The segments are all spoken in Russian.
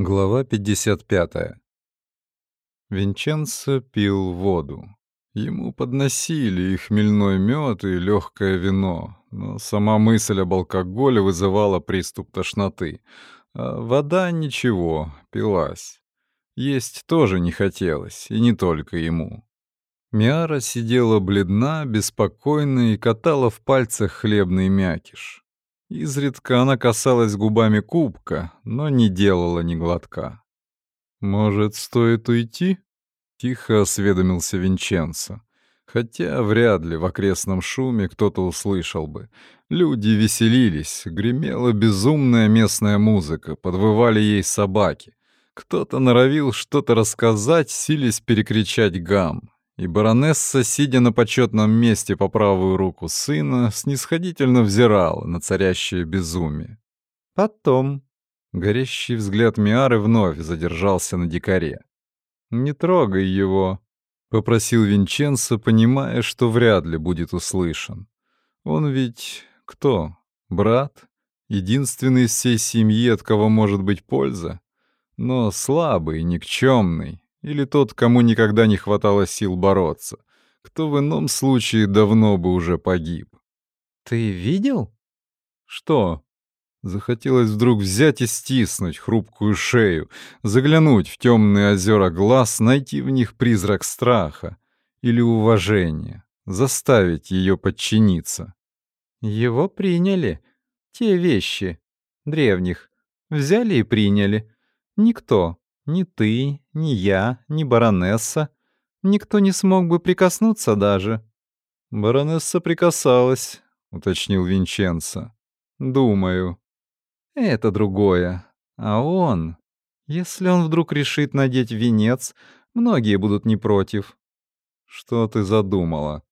Глава 55. Винченцо пил воду. Ему подносили и хмельной мед, и легкое вино, но сама мысль об алкоголе вызывала приступ тошноты. А вода ничего, пилась. Есть тоже не хотелось, и не только ему. Миара сидела бледна, беспокойна и катала в пальцах хлебный мякиш. Изредка она касалась губами кубка, но не делала ни глотка. «Может, стоит уйти?» — тихо осведомился Винченцо. Хотя вряд ли в окрестном шуме кто-то услышал бы. Люди веселились, гремела безумная местная музыка, подвывали ей собаки. Кто-то норовил что-то рассказать, силясь перекричать гам и баронесса, сидя на почетном месте по правую руку сына, снисходительно взирала на царящее безумие. Потом горящий взгляд Миары вновь задержался на дикаре. «Не трогай его», — попросил Винченцо, понимая, что вряд ли будет услышан. «Он ведь кто? Брат? Единственный из всей семьи, от кого может быть польза? Но слабый, никчемный, или тот, кому никогда не хватало сил бороться, кто в ином случае давно бы уже погиб. «Ты видел?» «Что?» Захотелось вдруг взять и стиснуть хрупкую шею, заглянуть в темные озера глаз, найти в них призрак страха или уважения, заставить ее подчиниться. Его приняли. Те вещи. Древних. Взяли и приняли. Никто, ни ты, ни я, ни баронесса. Никто не смог бы прикоснуться даже. Баронесса прикасалась, уточнил Винченцо. Думаю. Это другое. А он... Если он вдруг решит надеть венец, многие будут не против. Что ты задумала?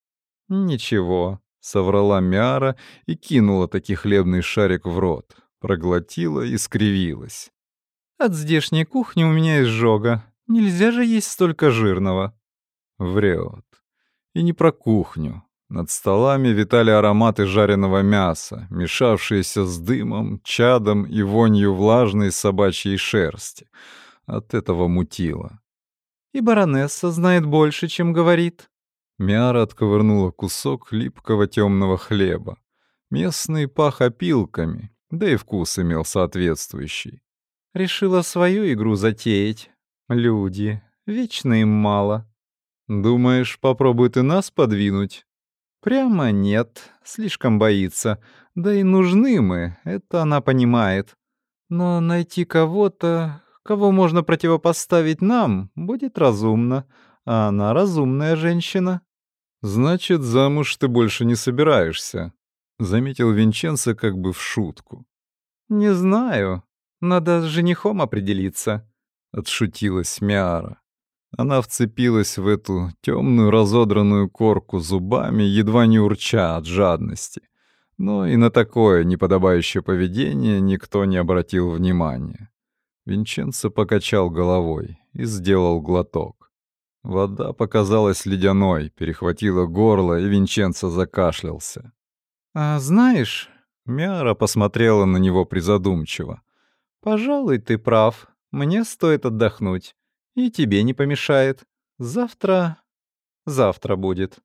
Ничего, соврала Мяра и кинула таки хлебный шарик в рот, проглотила и скривилась. От здешней кухни у меня изжога. Нельзя же есть столько жирного. Врет. И не про кухню. Над столами витали ароматы жареного мяса, мешавшиеся с дымом, чадом и вонью влажной собачьей шерсти. От этого мутило. И баронесса знает больше, чем говорит. Мяра отковырнула кусок липкого темного хлеба. Местный пах опилками, да и вкус имел соответствующий. Решила свою игру затеять. Люди. Вечно им мало. Думаешь, попробует и нас подвинуть? Прямо нет. Слишком боится. Да и нужны мы, это она понимает. Но найти кого-то, кого можно противопоставить нам, будет разумно. А она разумная женщина. Значит, замуж ты больше не собираешься, заметил Винченцо как бы в шутку. Не знаю, надо с женихом определиться», — отшутилась Миара. Она вцепилась в эту темную разодранную корку зубами, едва не урча от жадности. Но и на такое неподобающее поведение никто не обратил внимания. Винченцо покачал головой и сделал глоток. Вода показалась ледяной, перехватила горло, и Винченцо закашлялся. «А знаешь...» — Мяра посмотрела на него призадумчиво. «Пожалуй, ты прав. Мне стоит отдохнуть. И тебе не помешает. Завтра... Завтра будет».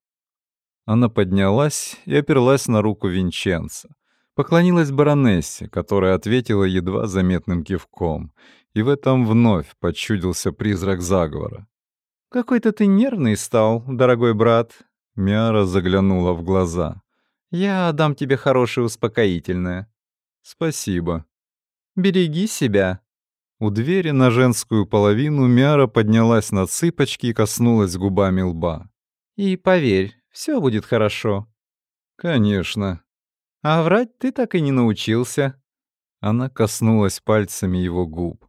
Она поднялась и оперлась на руку Винченца. Поклонилась баронессе, которая ответила едва заметным кивком. И в этом вновь подчудился призрак заговора. «Какой-то ты нервный стал, дорогой брат». Мяра заглянула в глаза. «Я дам тебе хорошее успокоительное». «Спасибо», Береги себя». У двери на женскую половину Мяра поднялась на цыпочки и коснулась губами лба. «И поверь, все будет хорошо». «Конечно». «А врать ты так и не научился». Она коснулась пальцами его губ.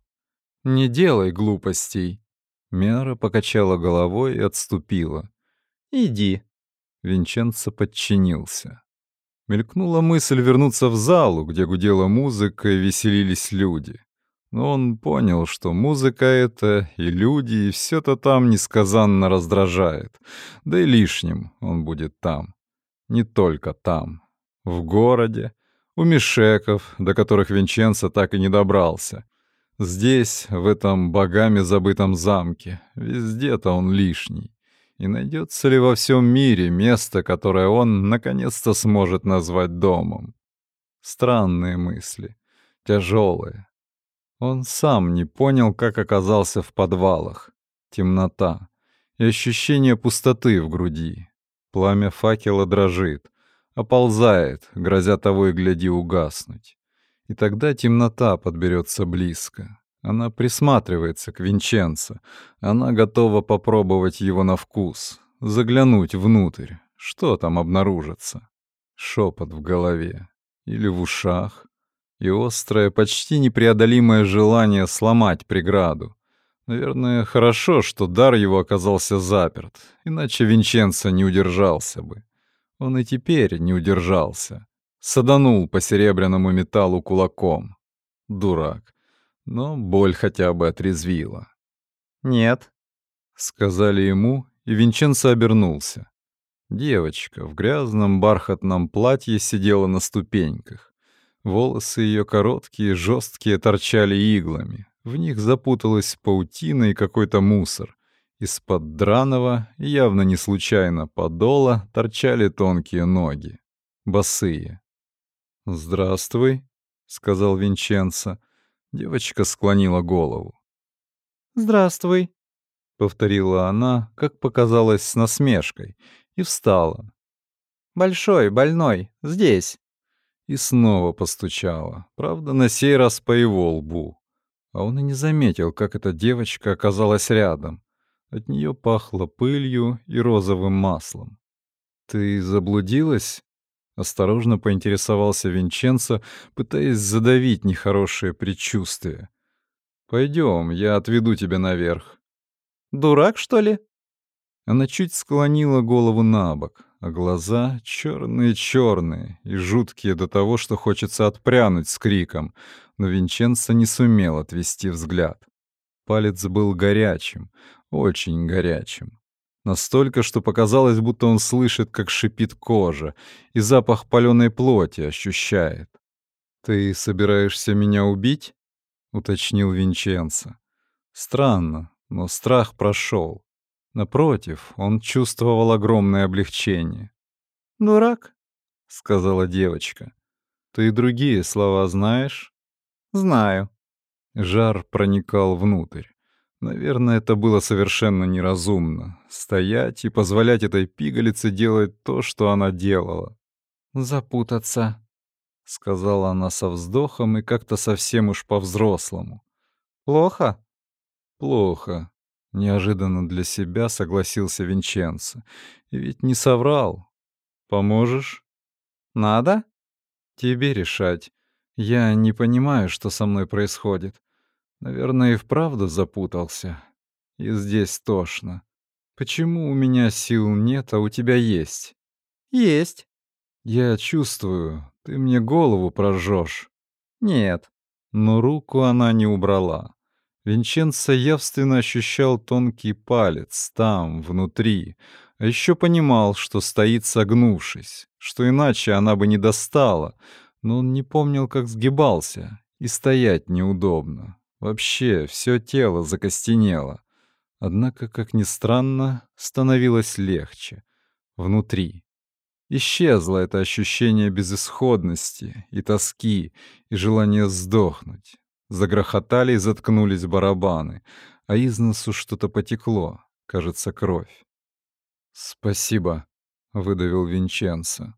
«Не делай глупостей». Мяра покачала головой и отступила. «Иди». Винченцо подчинился. Мелькнула мысль вернуться в залу, где гудела музыка и веселились люди. Но он понял, что музыка эта и люди, и все то там несказанно раздражает. Да и лишним он будет там. Не только там. В городе, у Мишеков, до которых Винченцо так и не добрался. Здесь, в этом богами забытом замке, везде-то он лишний. И найдется ли во всем мире место, которое он наконец-то сможет назвать домом? Странные мысли, тяжелые. Он сам не понял, как оказался в подвалах. Темнота и ощущение пустоты в груди. Пламя факела дрожит, оползает, грозя того и гляди угаснуть. И тогда темнота подберется близко. Она присматривается к Винченцо. Она готова попробовать его на вкус, заглянуть внутрь. Что там обнаружится? Шепот в голове или в ушах. И острое, почти непреодолимое желание сломать преграду. Наверное, хорошо, что дар его оказался заперт, иначе Винченцо не удержался бы. Он и теперь не удержался. Саданул по серебряному металлу кулаком. Дурак но боль хотя бы отрезвила. «Нет», — сказали ему, и Винченцо обернулся. Девочка в грязном бархатном платье сидела на ступеньках. Волосы ее короткие, жесткие, торчали иглами. В них запуталась паутина и какой-то мусор. Из-под драного, явно не случайно, подола торчали тонкие ноги. Босые. «Здравствуй», — сказал Винченцо. Девочка склонила голову. «Здравствуй», — повторила она, как показалось, с насмешкой, и встала. «Большой, больной, здесь». И снова постучала, правда, на сей раз по его лбу. А он и не заметил, как эта девочка оказалась рядом. От нее пахло пылью и розовым маслом. «Ты заблудилась?» Осторожно поинтересовался Винченцо, пытаясь задавить нехорошее предчувствие. Пойдем, я отведу тебя наверх. Дурак, что ли? Она чуть склонила голову на бок, а глаза черные-черные и жуткие до того, что хочется отпрянуть с криком, но Винченцо не сумел отвести взгляд. Палец был горячим, очень горячим. Настолько, что показалось, будто он слышит, как шипит кожа, и запах паленой плоти ощущает. «Ты собираешься меня убить?» — уточнил Винченцо. Странно, но страх прошел. Напротив, он чувствовал огромное облегчение. «Дурак», — сказала девочка. «Ты другие слова знаешь?» «Знаю». Жар проникал внутрь. Наверное, это было совершенно неразумно — стоять и позволять этой пигалице делать то, что она делала. «Запутаться», — сказала она со вздохом и как-то совсем уж по-взрослому. «Плохо?» «Плохо», — неожиданно для себя согласился Винченцо. «И ведь не соврал. Поможешь?» «Надо?» «Тебе решать. Я не понимаю, что со мной происходит. Наверное, и вправду запутался. И здесь тошно. Почему у меня сил нет, а у тебя есть? Есть. Я чувствую, ты мне голову прожжешь. Нет. Но руку она не убрала. Винченцо явственно ощущал тонкий палец там, внутри, а еще понимал, что стоит согнувшись, что иначе она бы не достала, но он не помнил, как сгибался, и стоять неудобно. Вообще, все тело закостенело. Однако, как ни странно, становилось легче. Внутри. Исчезло это ощущение безысходности и тоски, и желание сдохнуть. Загрохотали и заткнулись барабаны, а из носу что-то потекло, кажется, кровь. «Спасибо», — выдавил Винченцо.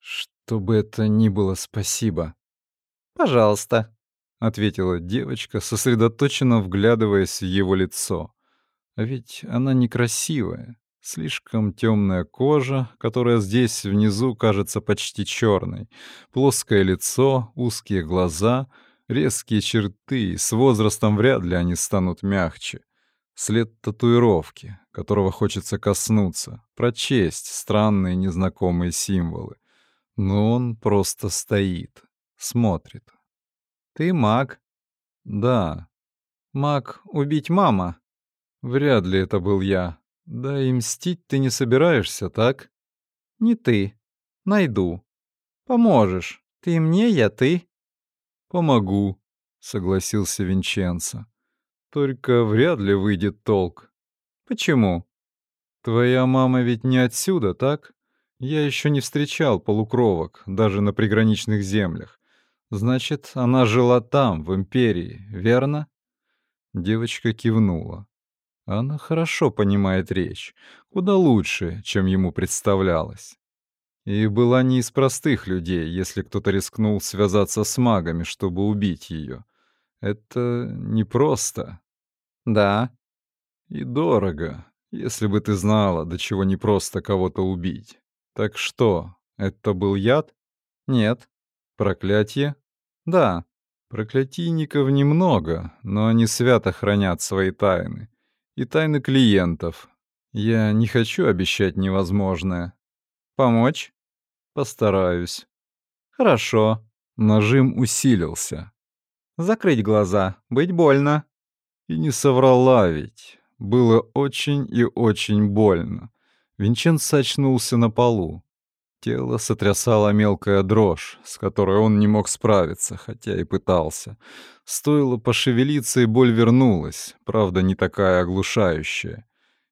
«Что бы это ни было, спасибо». «Пожалуйста», — ответила девочка, сосредоточенно вглядываясь в его лицо. А ведь она некрасивая. Слишком темная кожа, которая здесь внизу кажется почти черной, плоское лицо, узкие глаза, резкие черты, с возрастом вряд ли они станут мягче. След татуировки, которого хочется коснуться, прочесть странные незнакомые символы. Но он просто стоит, смотрит, ты маг. Да. Маг убить мама. Вряд ли это был я. Да и мстить ты не собираешься, так? Не ты. Найду. Поможешь. Ты мне, я ты. Помогу. — согласился Винченцо. «Только вряд ли выйдет толк». «Почему?» «Твоя мама ведь не отсюда, так? Я еще не встречал полукровок, даже на приграничных землях. Значит, она жила там, в Империи, верно?» Девочка кивнула. Она хорошо понимает речь, куда лучше, чем ему представлялось. И была не из простых людей, если кто-то рискнул связаться с магами, чтобы убить ее. Это непросто. Да. И дорого, если бы ты знала, до чего непросто кого-то убить. Так что, это был яд? Нет. Проклятие? Да. Проклятийников немного, но они свято хранят свои тайны. И тайны клиентов. Я не хочу обещать невозможное. Помочь? Постараюсь. Хорошо. Нажим усилился. Закрыть глаза. Быть больно. И не соврала ведь. Было очень и очень больно. Винченцо очнулся на полу. Тело сотрясала мелкая дрожь, с которой он не мог справиться, хотя и пытался. Стоило пошевелиться, и боль вернулась, правда, не такая оглушающая.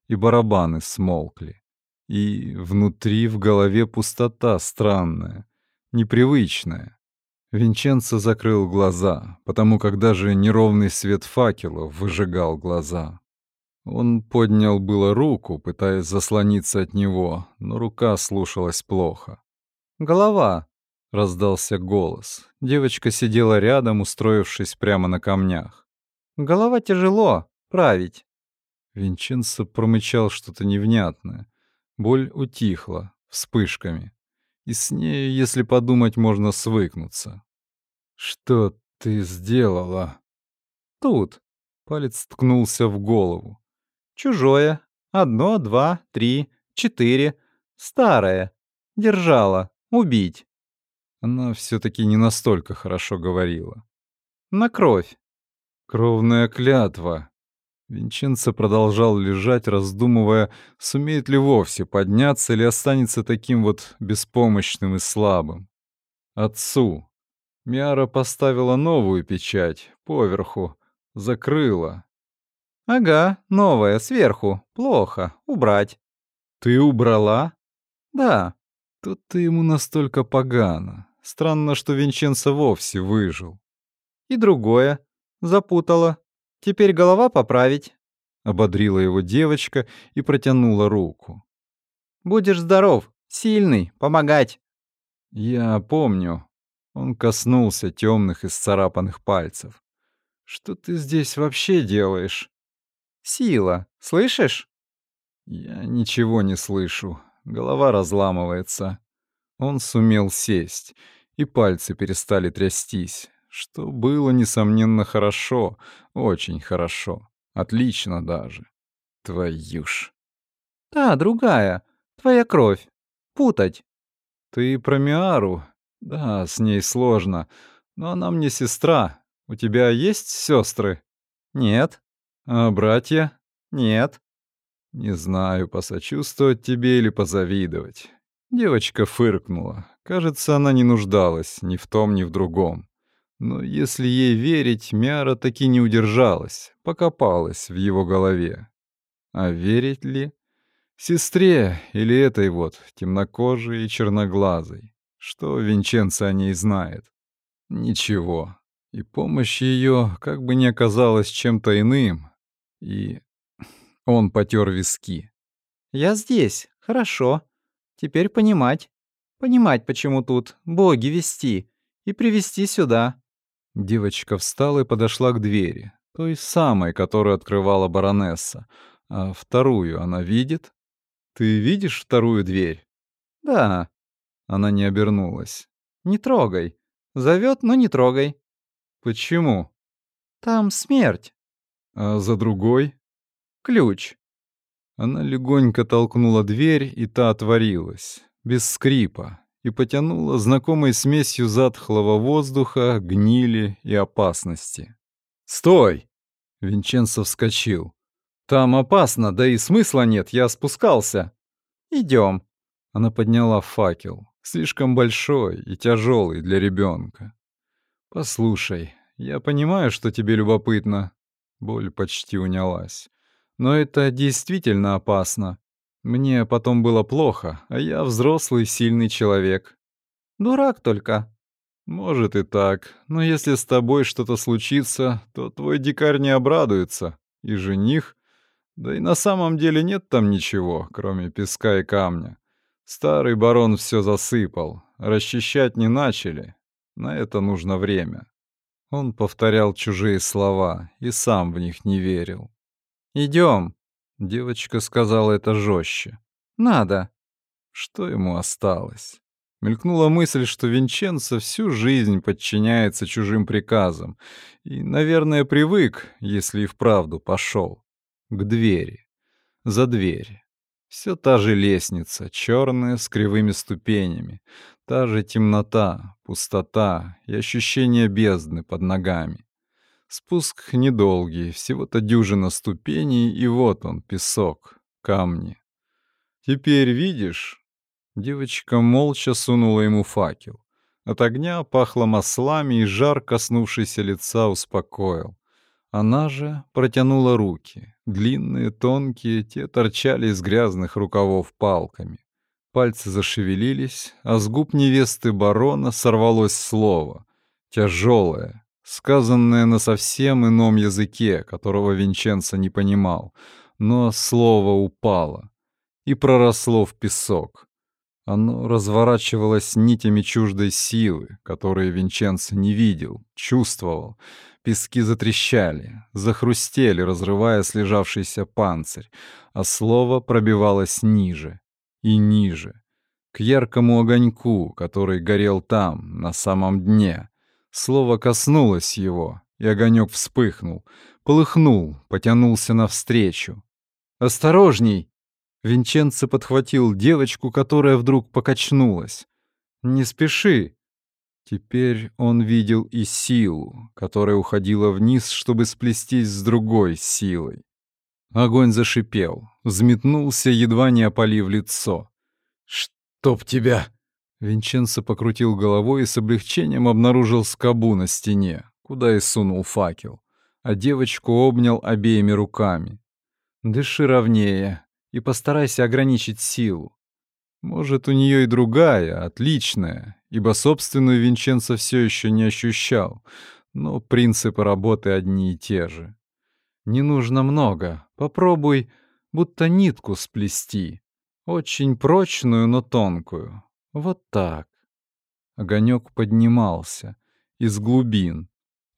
И барабаны смолкли. И внутри в голове пустота странная, непривычная. Винченцо закрыл глаза, потому как даже неровный свет факелов выжигал глаза. Он поднял было руку, пытаясь заслониться от него, но рука слушалась плохо. «Голова!» — раздался голос. Девочка сидела рядом, устроившись прямо на камнях. «Голова тяжело. Править». Винченцо промычал что-то невнятное. Боль утихла, вспышками. И с ней, если подумать, можно свыкнуться. «Что ты сделала?» «Тут». Палец ткнулся в голову. «Чужое. Одно, два, три, четыре. Старое. Держала. Убить». Она все-таки не настолько хорошо говорила. «На кровь». «Кровная клятва», Винченцо продолжал лежать, раздумывая, сумеет ли вовсе подняться или останется таким вот беспомощным и слабым. Отцу. Миара поставила новую печать, поверху, закрыла. «Ага, новая, сверху. Плохо. Убрать». «Ты убрала?» «Да». Тут-то ему настолько погано. Странно, что Винченцо вовсе выжил. «И другое. Запутала. Теперь голова поправить. Ободрила его девочка и протянула руку. Будешь здоров, сильный, помогать. Я помню. Он коснулся темных и сцарапанных пальцев. Что ты здесь вообще делаешь? Сила, слышишь? Я ничего не слышу. Голова разламывается. Он сумел сесть, и пальцы перестали трястись что было, несомненно, хорошо, очень хорошо, отлично даже. Твою ж. Та, другая, твоя кровь. Путать. Ты про Миару? Да, с ней сложно, но она мне сестра. У тебя есть сестры? Нет. А братья? Нет. Не знаю, посочувствовать тебе или позавидовать. Девочка фыркнула. Кажется, она не нуждалась ни в том, ни в другом. Но если ей верить, Мяра таки не удержалась, покопалась в его голове. А верить ли? Сестре или этой вот, темнокожей и черноглазой? Что Винченцо о ней знает? Ничего. И помощь ее как бы не оказалась чем-то иным. И он потер виски. «Я здесь. Хорошо. Теперь понимать. Понимать, почему тут. Боги вести. И привести сюда. Девочка встала и подошла к двери, той самой, которую открывала баронесса. А вторую она видит? Ты видишь вторую дверь? Да. Она не обернулась. Не трогай. Зовет, но не трогай. Почему? Там смерть. А за другой? Ключ. Она легонько толкнула дверь, и та отворилась, без скрипа, и потянуло знакомой смесью затхлого воздуха, гнили и опасности. «Стой!» — Винченцо вскочил. «Там опасно, да и смысла нет, я спускался». Идем. Она подняла факел, слишком большой и тяжелый для ребенка. «Послушай, я понимаю, что тебе любопытно». Боль почти унялась. «Но это действительно опасно. Мне потом было плохо, а я взрослый, сильный человек». «Дурак только». «Может и так, но если с тобой что-то случится, то твой дикарь не обрадуется. И жених. Да и на самом деле нет там ничего, кроме песка и камня. Старый барон все засыпал, расчищать не начали. На это нужно время. Он повторял чужие слова и сам в них не верил. Идем. Девочка сказала это жестче. Надо. Что ему осталось? Мелькнула мысль, что Винченцо всю жизнь подчиняется чужим приказам и, наверное, привык, если и вправду пошел. К двери. За дверь. Все та же лестница, черная, с кривыми ступенями. Та же темнота, пустота и ощущение бездны под ногами. Спуск недолгий, всего-то дюжина ступеней, и вот он, песок, камни. «Теперь видишь?» Девочка молча сунула ему факел. От огня пахло маслами, и жар, коснувшийся лица, успокоил. Она же протянула руки. Длинные, тонкие, те торчали из грязных рукавов палками. Пальцы зашевелились, а с губ невесты барона сорвалось слово. Тяжелое, сказанное на совсем ином языке, которого Винченцо не понимал. Но слово упало и проросло в песок. Оно разворачивалось нитями чуждой силы, которые Винченцо не видел, чувствовал. Пески затрещали, захрустели, разрывая слежавшийся панцирь, а слово пробивалось ниже и ниже, к яркому огоньку, который горел там, на самом дне. Слово коснулось его, и огонек вспыхнул, полыхнул, потянулся навстречу. «Осторожней!» Винченцо подхватил девочку, которая вдруг покачнулась. «Не спеши!» Теперь он видел и силу, которая уходила вниз, чтобы сплестись с другой силой. Огонь зашипел, взметнулся, едва не опалив лицо. «Чтоб тебя!» Винченцо покрутил головой и с облегчением обнаружил скобу на стене, куда и сунул факел, а девочку обнял обеими руками. «Дыши ровнее, и постарайся ограничить силу. Может, у нее и другая, отличная, ибо собственную Винченцо все еще не ощущал, но принципы работы одни и те же. Не нужно много, попробуй будто нитку сплести, очень прочную, но тонкую. Вот так. Огонек поднимался из глубин.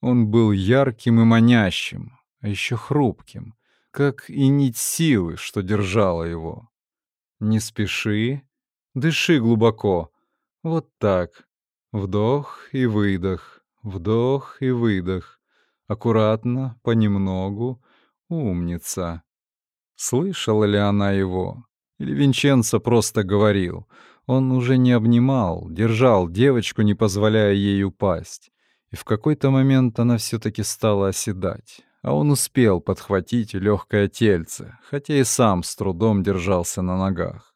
Он был ярким и манящим, а еще хрупким как и нить силы, что держала его. Не спеши, дыши глубоко. Вот так. Вдох и выдох, вдох и выдох. Аккуратно, понемногу. Умница. Слышала ли она его? Или Винченцо просто говорил? Он уже не обнимал, держал девочку, не позволяя ей упасть. И в какой-то момент она все-таки стала оседать а он успел подхватить легкое тельце, хотя и сам с трудом держался на ногах.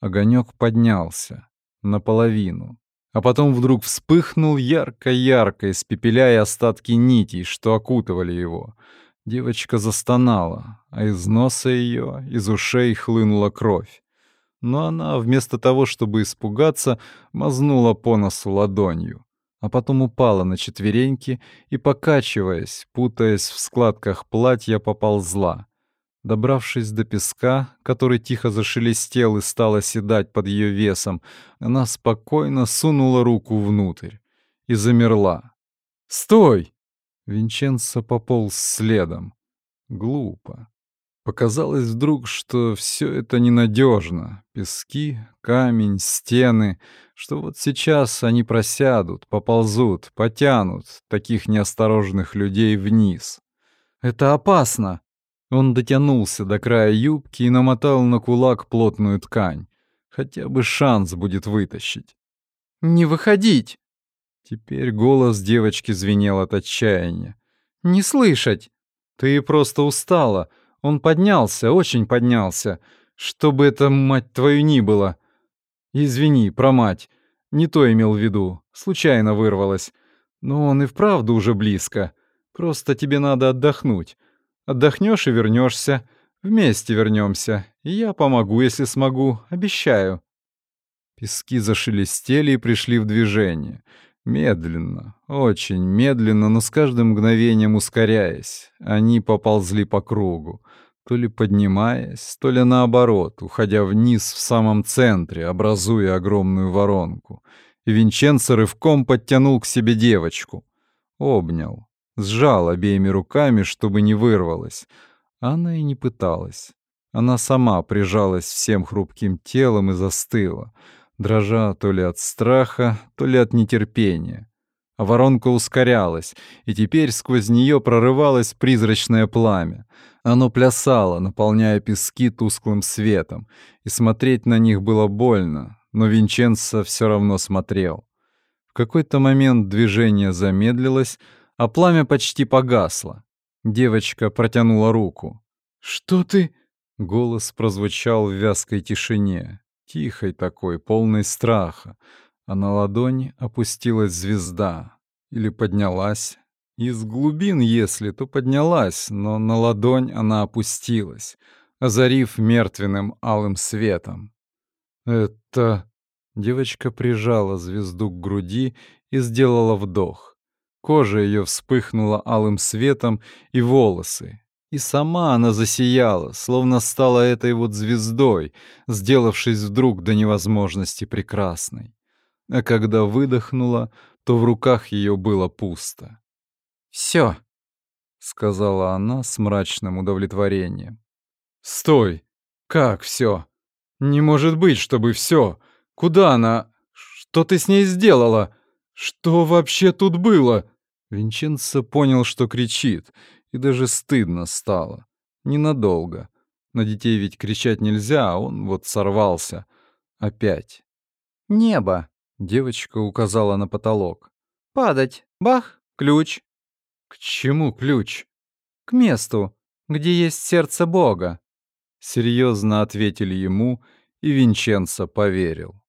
Огонек поднялся, наполовину, а потом вдруг вспыхнул ярко-ярко, испепеляя остатки нитей, что окутывали его. Девочка застонала, а из носа ее, из ушей хлынула кровь. Но она, вместо того, чтобы испугаться, мазнула по носу ладонью а потом упала на четвереньки и, покачиваясь, путаясь в складках платья, поползла. Добравшись до песка, который тихо зашелестел и стал оседать под ее весом, она спокойно сунула руку внутрь и замерла. «Стой!» Винченцо пополз следом. Глупо. Показалось вдруг, что все это ненадежно. Пески, камень, стены, что вот сейчас они просядут, поползут, потянут таких неосторожных людей вниз. Это опасно. Он дотянулся до края юбки и намотал на кулак плотную ткань. Хотя бы шанс будет вытащить. «Не выходить!» Теперь голос девочки звенел от отчаяния. «Не слышать! Ты просто устала!» Он поднялся, очень поднялся. Что бы это, мать твою, ни было. Извини, про мать. Не то имел в виду. Случайно вырвалось. Но он и вправду уже близко. Просто тебе надо отдохнуть. Отдохнешь и вернешься. Вместе вернемся. Я помогу, если смогу. Обещаю. Пески зашелестели и пришли в движение. Медленно, очень медленно, но с каждым мгновением ускоряясь. Они поползли по кругу, то ли поднимаясь, то ли наоборот, уходя вниз в самом центре, образуя огромную воронку. И Винченцо рывком подтянул к себе девочку. Обнял, сжал обеими руками, чтобы не вырвалась. Она и не пыталась. Она сама прижалась всем хрупким телом и застыла — дрожа то ли от страха, то ли от нетерпения. А воронка ускорялась, и теперь сквозь нее прорывалось призрачное пламя. Оно плясало, наполняя пески тусклым светом, и смотреть на них было больно, но Винченцо все равно смотрел. В какой-то момент движение замедлилось, а пламя почти погасло. Девочка протянула руку. «Что ты?» — голос прозвучал в вязкой тишине тихой такой, полной страха, а на ладони опустилась звезда или поднялась. Из глубин, если, то поднялась, но на ладонь она опустилась, озарив мертвенным алым светом. «Это...» Девочка прижала звезду к груди и сделала вдох. Кожа ее вспыхнула алым светом, и волосы, и сама она засияла, словно стала этой вот звездой, сделавшись вдруг до невозможности прекрасной. А когда выдохнула, то в руках ее было пусто. «Всё», — сказала она с мрачным удовлетворением. «Стой! Как всё? Не может быть, чтобы всё! Куда она? Что ты с ней сделала? Что вообще тут было?» Винченцо понял, что кричит, и даже стыдно стало. Ненадолго. На детей ведь кричать нельзя, а он вот сорвался. Опять. «Небо!» — девочка указала на потолок. «Падать! Бах! Ключ!» «К чему ключ?» «К месту, где есть сердце Бога!» Серьезно ответили ему, и Винченцо поверил.